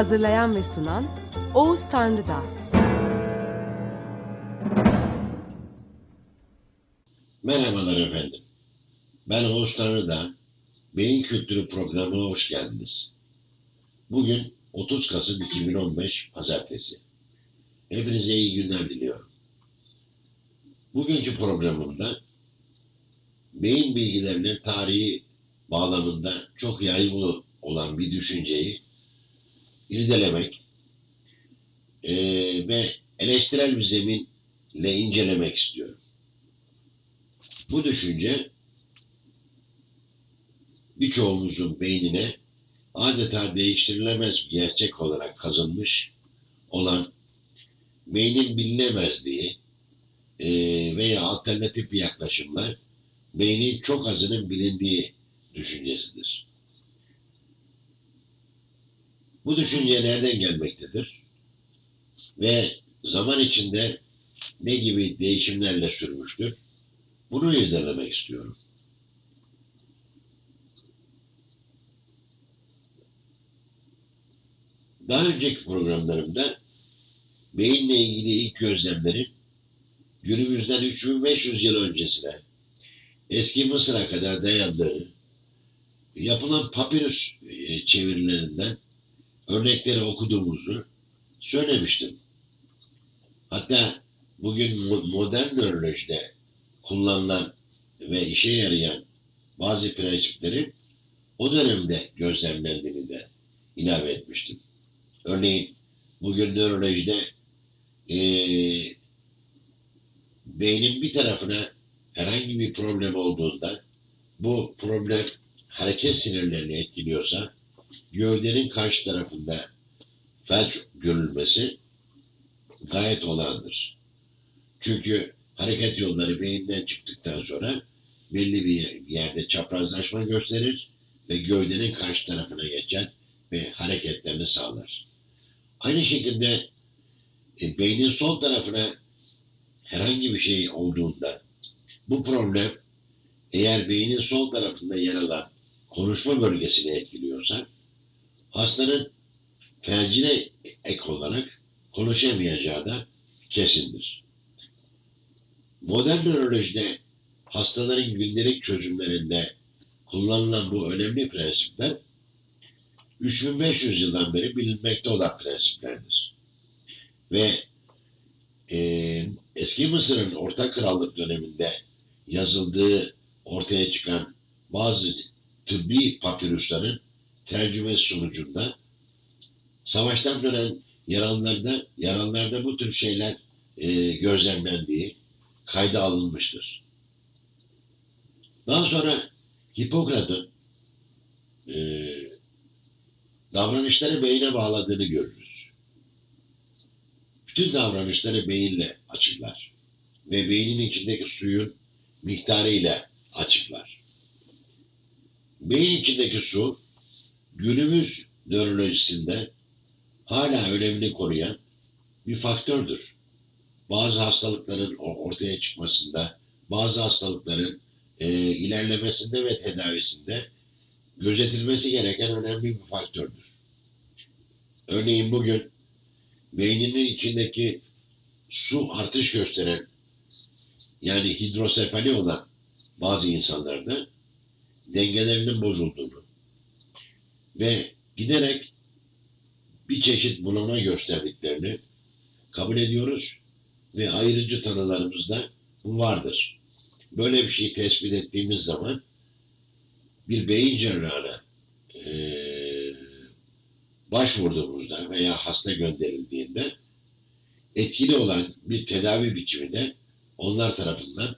Hazırlayan ve sunan Oğuz Tanrıdağ. Merhabalar efendim. Ben Oğuz Tanrıdağ. Beyin Kültürü programına hoş geldiniz. Bugün 30 Kasım 2015 Pazartesi. Hepinize iyi günler diliyorum. Bugünkü programımda beyin bilgilerinin tarihi bağlamında çok yaygın olan bir düşünceyi irdelemek eee, ve eleştirel bir zeminle incelemek istiyorum. Bu düşünce birçoğumuzun beynine adeta değiştirilemez bir gerçek olarak kazınmış olan beynin bilinemezliği eee, veya alternatif bir yaklaşımla beynin çok azının bilindiği düşüncesidir. Bu düşünce nereden gelmektedir? Ve zaman içinde ne gibi değişimlerle sürmüştür? Bunu irdelemek istiyorum. Daha önceki programlarımda beyinle ilgili ilk gözlemlerin günümüzden 3500 yıl öncesine eski Mısır'a kadar dayandığını, yapılan papirüs e, çevirilerinden örnekleri okuduğumuzu söylemiştim. Hatta bugün mo- modern nörolojide kullanılan ve işe yarayan bazı prensiplerin o dönemde gözlemlendiğini de ilave etmiştim. Örneğin bugün nörolojide eee, beynin bir tarafına herhangi bir problem olduğunda bu problem hareket sinirlerini etkiliyorsa gövdenin karşı tarafında felç görülmesi gayet olağandır. Çünkü hareket yolları beyinden çıktıktan sonra belli bir yerde çaprazlaşma gösterir ve gövdenin karşı tarafına geçer ve hareketlerini sağlar. Aynı şekilde e, beynin sol tarafına herhangi bir şey olduğunda bu problem eğer beynin sol tarafında yer alan konuşma bölgesini etkiliyorsa hastanın felcine ek olarak konuşamayacağı da kesindir. Modern nörolojide hastaların gündelik çözümlerinde kullanılan bu önemli prensipler 3500 yıldan beri bilinmekte olan prensiplerdir. Ve e, eski Mısır'ın Orta Krallık döneminde yazıldığı ortaya çıkan bazı tıbbi papirüslerin tercümesi sonucunda savaştan dönen yaralılarda, yaralılarda bu tür şeyler e, gözlemlendiği kayda alınmıştır. Daha sonra Hipokrat'ın e, davranışları beyine bağladığını görürüz. Bütün davranışları beyinle açıklar ve beynin içindeki suyun miktarıyla açıklar. Beyin içindeki su günümüz nörolojisinde hala önemini koruyan bir faktördür. Bazı hastalıkların ortaya çıkmasında, bazı hastalıkların e, ilerlemesinde ve tedavisinde gözetilmesi gereken önemli bir faktördür. Örneğin bugün beyninin içindeki su artış gösteren yani hidrosefali olan bazı insanlarda dengelerinin bozulduğunu ve giderek bir çeşit bunama gösterdiklerini kabul ediyoruz ve ayrıcı tanılarımızda vardır. Böyle bir şey tespit ettiğimiz zaman bir beyin cerrahına eee, başvurduğumuzda veya hasta gönderildiğinde etkili olan bir tedavi biçimi de onlar tarafından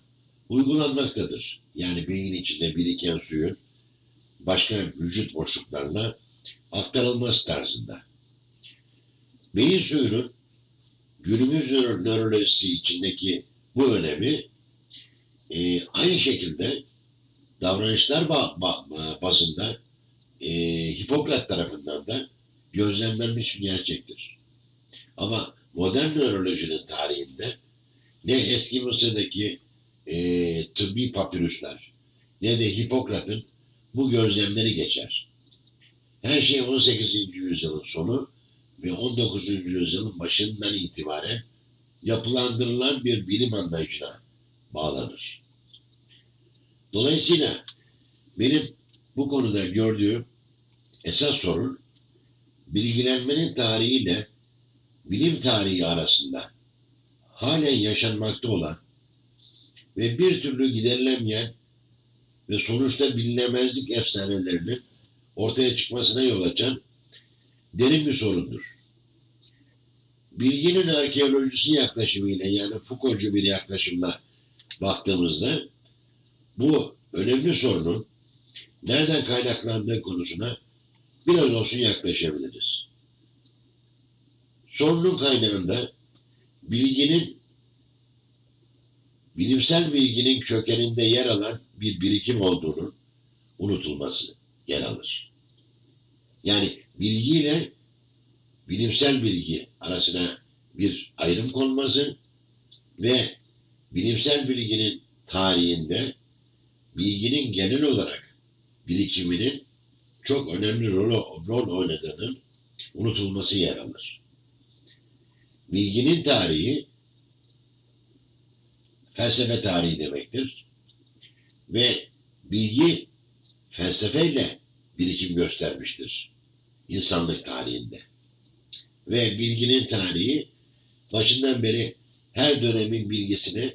uygulanmaktadır. Yani beyin içinde biriken suyun başka vücut boşluklarına aktarılması tarzında. Beyin suyunun günümüz nöro- nörolojisi içindeki bu önemi e, aynı şekilde davranışlar ba- ba- bazında e, Hipokrat tarafından da gözlemlenmiş bir gerçektir. Ama modern nörolojinin tarihinde ne eski Mısır'daki e, tıbbi papirüsler ne de Hipokrat'ın bu gözlemleri geçer. Her şey 18. yüzyılın sonu ve 19. yüzyılın başından itibaren yapılandırılan bir bilim anlayışına bağlanır. Dolayısıyla benim bu konuda gördüğüm esas sorun bilgilenmenin tarihiyle bilim tarihi arasında halen yaşanmakta olan ve bir türlü giderilemeyen ve sonuçta bilinemezlik efsanelerinin ortaya çıkmasına yol açan derin bir sorundur. Bilginin arkeolojisi yaklaşımıyla yani Foucault'cu bir yaklaşımla baktığımızda bu önemli sorunun nereden kaynaklandığı konusuna biraz olsun yaklaşabiliriz. Sorunun kaynağında bilginin bilimsel bilginin kökeninde yer alan bir birikim olduğunun unutulması yer alır. Yani bilgiyle bilimsel bilgi arasına bir ayrım konması ve bilimsel bilginin tarihinde bilginin genel olarak birikiminin çok önemli rol, rol oynadığının unutulması yer alır. Bilginin tarihi felsefe tarihi demektir. Ve bilgi felsefeyle birikim göstermiştir insanlık tarihinde. Ve bilginin tarihi başından beri her dönemin bilgisini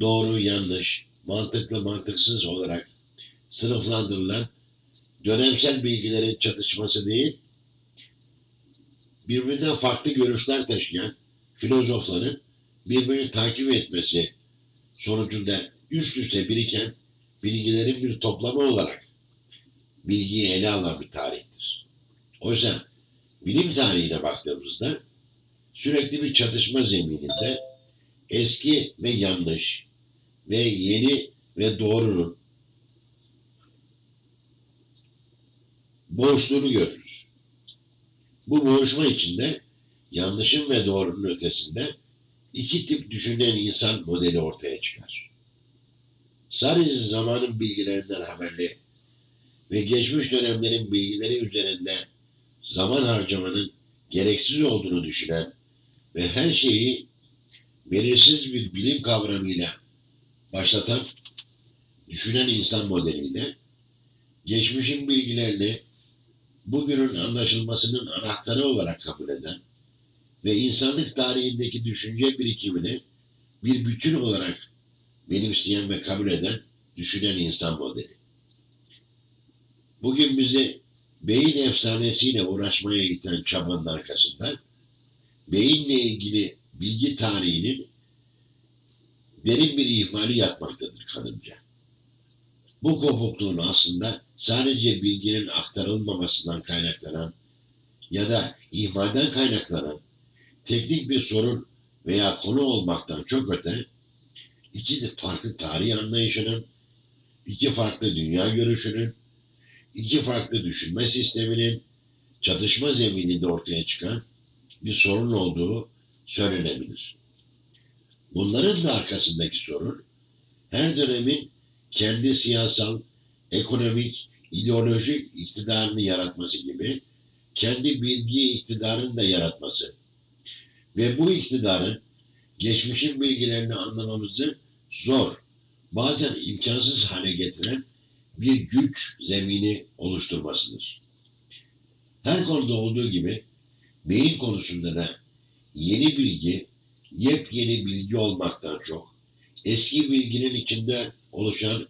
doğru, yanlış, mantıklı, mantıksız olarak sınıflandırılan dönemsel bilgilerin çatışması değil, birbirinden farklı görüşler taşıyan filozofların birbirini takip etmesi sonucunda üst üste biriken bilgilerin bir toplamı olarak bilgiyi ele alan bir tarihtir. Oysa bilim tarihine baktığımızda sürekli bir çatışma zemininde eski ve yanlış ve yeni ve doğrunun boğuştuğunu görürüz. Bu boğuşma içinde yanlışın ve doğrunun ötesinde iki tip düşünen insan modeli ortaya çıkar. Sadece zamanın bilgilerinden haberli ve geçmiş dönemlerin bilgileri üzerinde zaman harcamanın gereksiz olduğunu düşünen ve her şeyi belirsiz bir bilim kavramıyla başlatan düşünen insan modeliyle geçmişin bilgilerini bugünün anlaşılmasının anahtarı olarak kabul eden ve insanlık tarihindeki düşünce birikimini bir bütün olarak benimseyen ve kabul eden düşünen insan modeli. Bugün bizi beyin efsanesiyle uğraşmaya iten çabanın arkasında beyinle ilgili bilgi tarihinin derin bir ihmali yatmaktadır kanımca. Bu kopukluğun aslında sadece bilginin aktarılmamasından kaynaklanan ya da ihmalden kaynaklanan teknik bir sorun veya konu olmaktan çok öte iki farklı tarih anlayışının, iki farklı dünya görüşünün, iki farklı düşünme sisteminin çatışma zemininde ortaya çıkan bir sorun olduğu söylenebilir. Bunların da arkasındaki sorun her dönemin kendi siyasal, ekonomik, ideolojik iktidarını yaratması gibi kendi bilgi iktidarını da yaratması ve bu iktidarın geçmişin bilgilerini anlamamızı zor, bazen imkansız hale getiren bir güç zemini oluşturmasıdır. Her konuda olduğu gibi beyin konusunda da yeni bilgi, yepyeni bilgi olmaktan çok eski bilginin içinde oluşan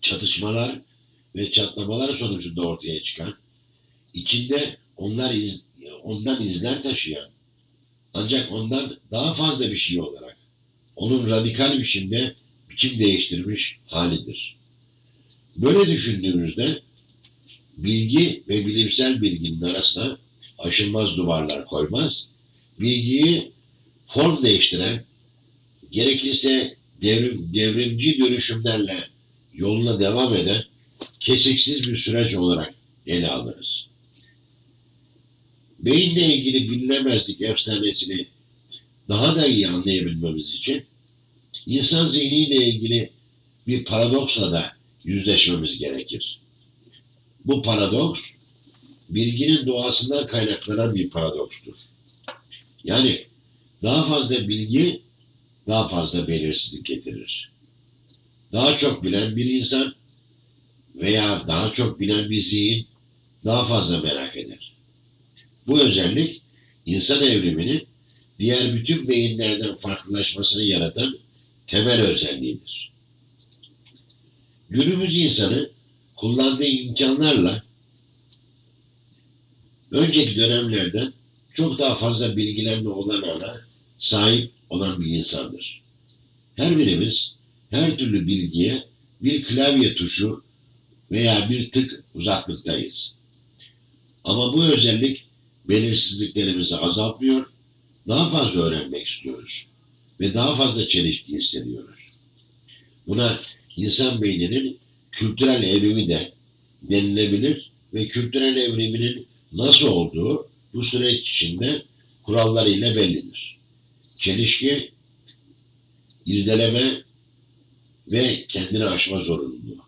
çatışmalar ve çatlamalar sonucunda ortaya çıkan, içinde onlar iz, ondan izler taşıyan, ancak ondan daha fazla bir şey olarak onun radikal biçimde biçim değiştirmiş halidir. Böyle düşündüğümüzde bilgi ve bilimsel bilginin arasına aşılmaz duvarlar koymaz. Bilgiyi form değiştiren, gerekirse devrim, devrimci dönüşümlerle yoluna devam eden kesiksiz bir süreç olarak ele alırız. Beyinle ilgili bilinemezlik efsanesini daha da iyi anlayabilmemiz için insan zihniyle ilgili bir paradoksla da yüzleşmemiz gerekir. Bu paradoks bilginin doğasından kaynaklanan bir paradokstur. Yani daha fazla bilgi daha fazla belirsizlik getirir. Daha çok bilen bir insan veya daha çok bilen bir zihin daha fazla merak eder. Bu özellik insan evriminin diğer bütün beyinlerden farklılaşmasını yaratan temel özelliğidir. Günümüz insanı kullandığı imkanlarla önceki dönemlerden çok daha fazla bilgilenme olanağına sahip olan bir insandır. Her birimiz her türlü bilgiye bir klavye tuşu veya bir tık uzaklıktayız. Ama bu özellik belirsizliklerimizi azaltmıyor, daha fazla öğrenmek istiyoruz ve daha fazla çelişki hissediyoruz. Buna insan beyninin kültürel evrimi de denilebilir ve kültürel evriminin nasıl olduğu bu süreç içinde kurallarıyla bellidir. Çelişki, irdeleme ve kendini aşma zorunluluğu.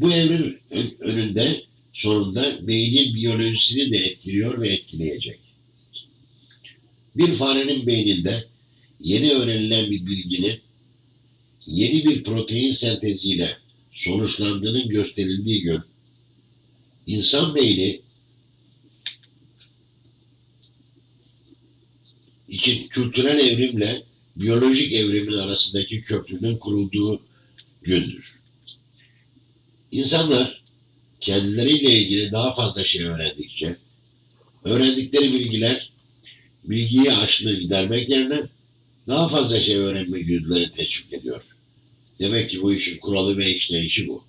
Bu evrim önünde sonunda beynin biyolojisini de etkiliyor ve etkileyecek. Bir farenin beyninde yeni öğrenilen bir bilginin yeni bir protein senteziyle sonuçlandığının gösterildiği gün insan beyni için kültürel evrimle biyolojik evrimin arasındaki köprünün kurulduğu gündür. İnsanlar kendileriyle ilgili daha fazla şey öğrendikçe, öğrendikleri bilgiler bilgiyi açlığı gidermek yerine daha fazla şey öğrenme güdülerini teşvik ediyor. Demek ki bu işin kuralı ve işleyişi bu.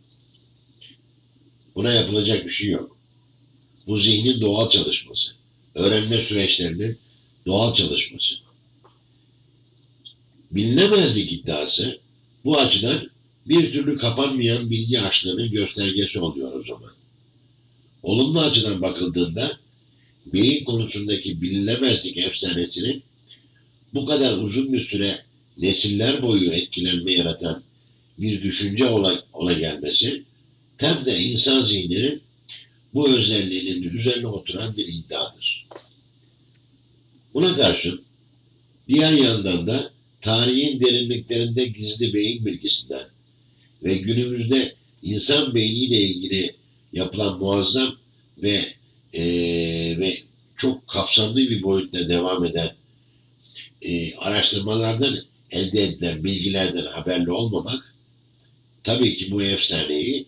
Buna yapılacak bir şey yok. Bu zihnin doğal çalışması. Öğrenme süreçlerinin doğal çalışması. Bilinemezlik iddiası bu açıdan bir türlü kapanmayan bilgi açlığının göstergesi oluyor o zaman. Olumlu açıdan bakıldığında beyin konusundaki bilinemezlik efsanesinin bu kadar uzun bir süre nesiller boyu etkilenme yaratan bir düşünce ola, ola gelmesi tam da insan zihninin bu özelliğinin üzerine oturan bir iddiadır. Buna karşın diğer yandan da tarihin derinliklerinde gizli beyin bilgisinden ve günümüzde insan beyniyle ilgili yapılan muazzam ve e, ve çok kapsamlı bir boyutta devam eden e, araştırmalardan elde edilen bilgilerden haberli olmamak tabii ki bu efsaneyi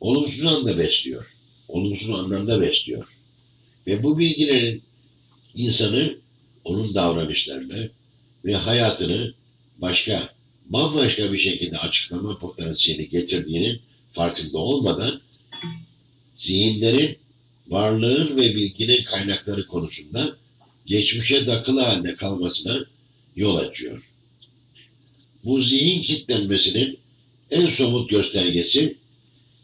olumsuz anlamda besliyor. Olumsuz anlamda besliyor. Ve bu bilgilerin insanı onun davranışlarını ve hayatını başka bambaşka bir şekilde açıklama potansiyeli getirdiğinin farkında olmadan zihinlerin varlığın ve bilginin kaynakları konusunda geçmişe dakılı halde kalmasına yol açıyor. Bu zihin kitlenmesinin en somut göstergesi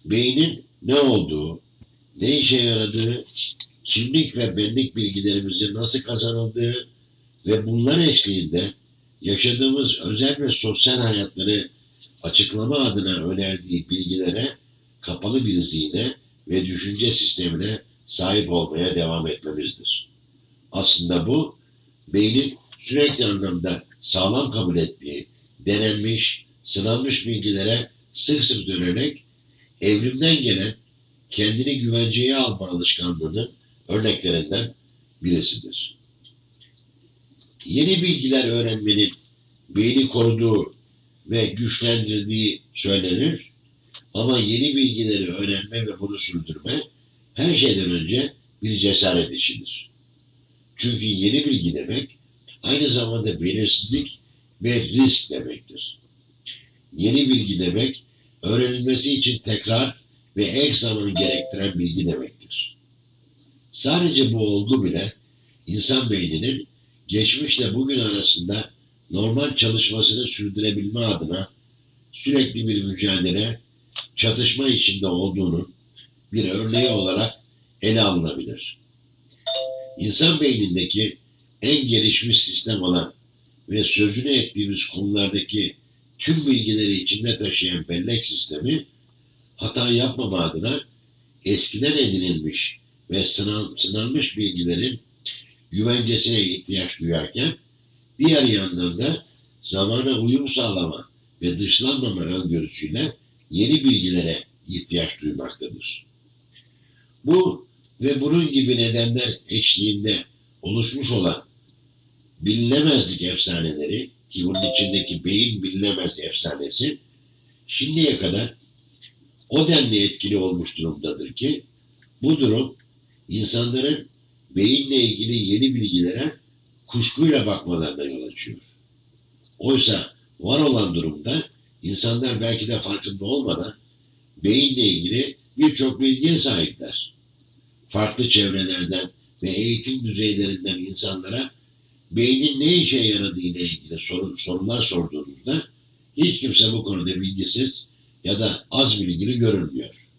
beynin ne olduğu, ne işe yaradığı, kimlik ve benlik bilgilerimizin nasıl kazanıldığı ve bunlar eşliğinde yaşadığımız özel ve sosyal hayatları açıklama adına önerdiği bilgilere kapalı bir zihne ve düşünce sistemine sahip olmaya devam etmemizdir. Aslında bu beynin sürekli anlamda sağlam kabul ettiği, denenmiş, sınanmış bilgilere sık sık dönerek evrimden gelen kendini güvenceye alma alışkanlığının örneklerinden birisidir. Yeni bilgiler öğrenmenin beyni koruduğu ve güçlendirdiği söylenir ama yeni bilgileri öğrenme ve bunu sürdürme her şeyden önce bir cesaret işidir. Çünkü yeni bilgi demek aynı zamanda belirsizlik ve risk demektir. Yeni bilgi demek öğrenilmesi için tekrar ve ek zaman gerektiren bilgi demektir. Sadece bu olgu bile insan beyninin geçmişle bugün arasında normal çalışmasını sürdürebilme adına sürekli bir mücadele, çatışma içinde olduğunun bir örneği olarak ele alınabilir. İnsan beynindeki en gelişmiş sistem olan ve sözünü ettiğimiz konulardaki tüm bilgileri içinde taşıyan bellek sistemi hata yapmama adına eskiden edinilmiş ve sınan, sınanmış bilgilerin güvencesine ihtiyaç duyarken diğer yandan da zamana uyum sağlama ve dışlanmama öngörüsüyle yeni bilgilere ihtiyaç duymaktadır. Bu ve bunun gibi nedenler eşliğinde oluşmuş olan bilinemezlik efsaneleri ki bunun içindeki beyin bilinemez efsanesi şimdiye kadar o denli etkili olmuş durumdadır ki bu durum insanların beyinle ilgili yeni bilgilere kuşkuyla bakmalarına yol açıyor. Oysa var olan durumda insanlar belki de farkında olmadan beyinle ilgili birçok bilgiye sahipler. Farklı çevrelerden ve eğitim düzeylerinden insanlara beynin ne işe yaradığı ile ilgili soru, sorular sorduğunuzda hiç kimse bu konuda bilgisiz ya da az bilgili görünmüyor.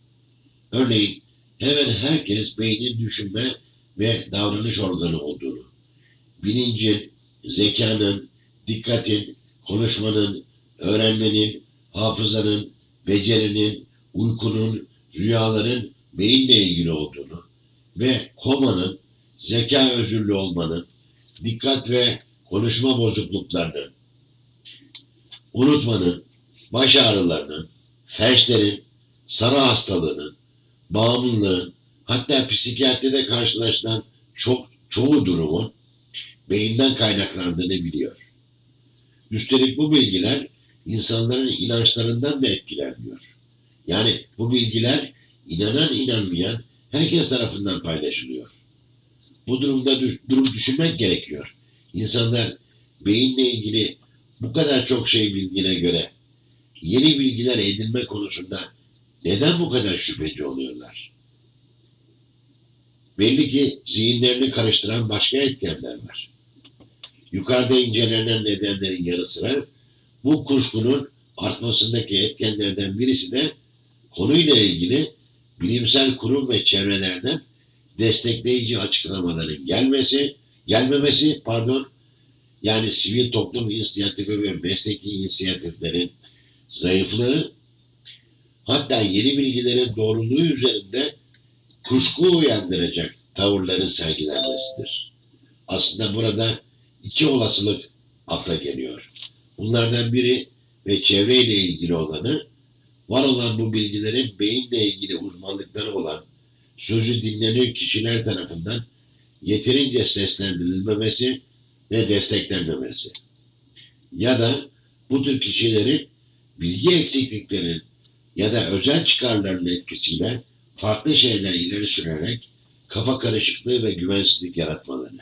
Örneğin hemen herkes beynin düşünme ve davranış organı olduğunu, bilincin, zekanın, dikkatin, konuşmanın, öğrenmenin, hafızanın, becerinin, uykunun, rüyaların beyinle ilgili olduğunu ve komanın, zeka özürlü olmanın, dikkat ve konuşma bozukluklarının, unutmanın, baş ağrılarının, felçlerin, sarı hastalığının, bağımlılığın, hatta psikiyatride karşılaşılan çok çoğu durumun beyinden kaynaklandığını biliyor. Üstelik bu bilgiler insanların inançlarından da etkilenmiyor. Yani bu bilgiler inanan inanmayan herkes tarafından paylaşılıyor. Bu durumda düş, durum düşünmek gerekiyor. İnsanlar beyinle ilgili bu kadar çok şey bildiğine göre yeni bilgiler edinme konusunda neden bu kadar şüpheci oluyorlar? Belli ki zihinlerini karıştıran başka etkenler var. Yukarıda incelenen nedenlerin yanı sıra bu kuşkunun artmasındaki etkenlerden birisi de konuyla ilgili bilimsel kurum ve çevrelerden destekleyici açıklamaların gelmesi, gelmemesi, pardon, yani sivil toplum inisiyatifi ve mesleki inisiyatiflerin zayıflığı, hatta yeni bilgilerin doğruluğu üzerinde kuşku uyandıracak tavırların sergilenmesidir. Aslında burada iki olasılık akla geliyor. Bunlardan biri ve çevreyle ilgili olanı, var olan bu bilgilerin beyinle ilgili uzmanlıkları olan sözü dinlenir kişiler tarafından yeterince seslendirilmemesi ve desteklenmemesi. Ya da bu tür kişilerin bilgi eksikliklerinin ya da özel çıkarlarının etkisiyle farklı şeyler ileri sürerek kafa karışıklığı ve güvensizlik yaratmaları.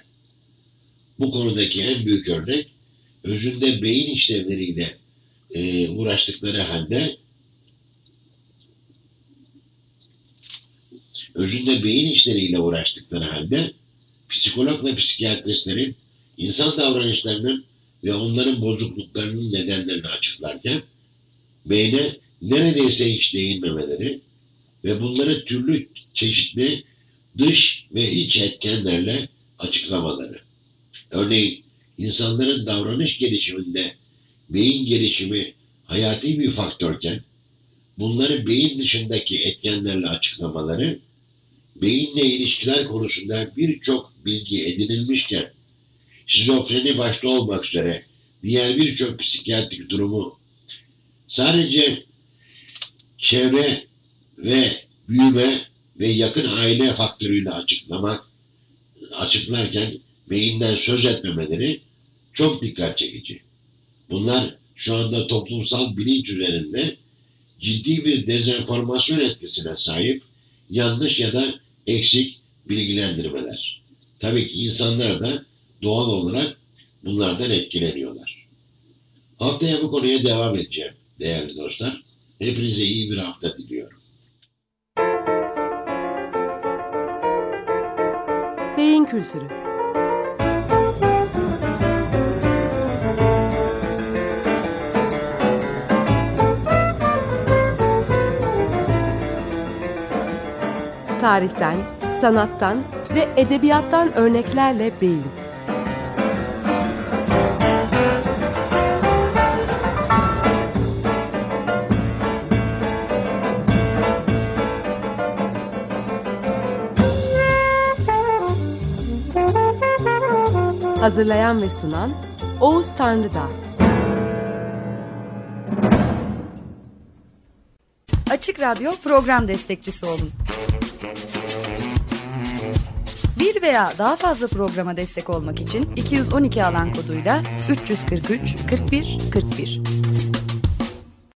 Bu konudaki en büyük örnek özünde beyin işlevleriyle e, uğraştıkları halde özünde beyin işleriyle uğraştıkları halde psikolog ve psikiyatristlerin insan davranışlarının ve onların bozukluklarının nedenlerini açıklarken beyne neredeyse hiç değinmemeleri ve bunları türlü çeşitli dış ve iç etkenlerle açıklamaları. Örneğin insanların davranış gelişiminde beyin gelişimi hayati bir faktörken bunları beyin dışındaki etkenlerle açıklamaları beyinle ilişkiler konusunda birçok bilgi edinilmişken şizofreni başta olmak üzere diğer birçok psikiyatrik durumu sadece çevre ve büyüme ve yakın aile faktörüyle açıklamak açıklarken beyinden söz etmemeleri çok dikkat çekici. Bunlar şu anda toplumsal bilinç üzerinde ciddi bir dezenformasyon etkisine sahip yanlış ya da eksik bilgilendirmeler. Tabii ki insanlar da doğal olarak bunlardan etkileniyorlar. Haftaya bu konuya devam edeceğim değerli dostlar. Hepinize iyi bir hafta diliyorum. Kültürü. Tarihten, sanattan ve edebiyattan örneklerle beyin. Hazırlayan ve sunan Oğuz Tanrıdağ. Açık Radyo program destekçisi olun. Bir veya daha fazla programa destek olmak için 212 alan koduyla 343 41 41